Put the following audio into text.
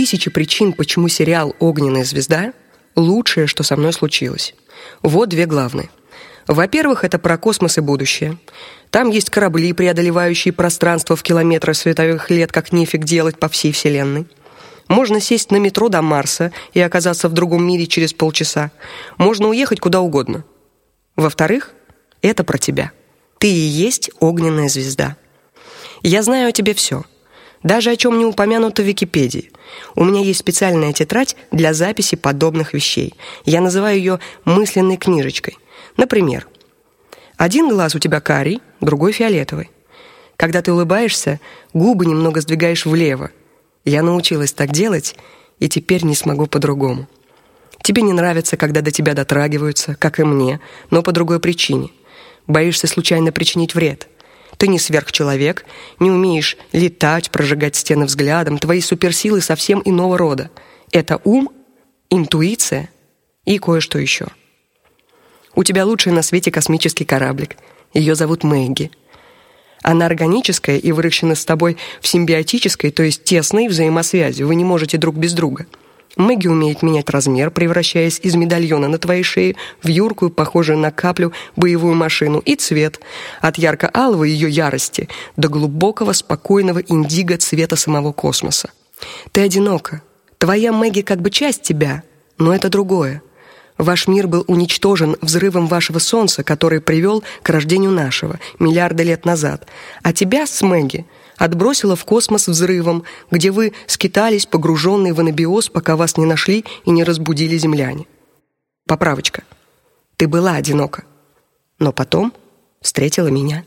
тысячи причин, почему сериал Огненная звезда лучшее, что со мной случилось. Вот две главные. Во-первых, это про космос и будущее. Там есть корабли, преодолевающие пространство в километры световых лет, как нефиг делать по всей вселенной. Можно сесть на метро до Марса и оказаться в другом мире через полчаса. Можно уехать куда угодно. Во-вторых, это про тебя. Ты и есть огненная звезда. Я знаю о тебе все, даже о чем не упомянуто в Википедии. У меня есть специальная тетрадь для записи подобных вещей. Я называю ее мысленной книжечкой. Например, один глаз у тебя карий, другой фиолетовый. Когда ты улыбаешься, губы немного сдвигаешь влево, я научилась так делать, и теперь не смогу по-другому. Тебе не нравится, когда до тебя дотрагиваются, как и мне, но по другой причине. Боишься случайно причинить вред. Ты не сверхчеловек, не умеешь летать, прожигать стены взглядом, твои суперсилы совсем иного рода. Это ум, интуиция и кое-что еще. У тебя лучший на свете космический кораблик. Ее зовут Мэгги. Она органическая и выращена с тобой в симбиотической, то есть тесной взаимосвязи. Вы не можете друг без друга. Мэгги умеет менять размер, превращаясь из медальона на твоей шее в юркую, похожую на каплю, боевую машину, и цвет от ярко-алого ее ярости до глубокого, спокойного индиго цвета самого космоса. Ты одинока. Твоя Мэгги как бы часть тебя, но это другое. Ваш мир был уничтожен взрывом вашего солнца, который привел к рождению нашего миллиарды лет назад. А тебя, Смеги, отбросило в космос взрывом, где вы скитались, погруженные в анабиоз, пока вас не нашли и не разбудили земляне. Поправочка. Ты была одинока, но потом встретила меня.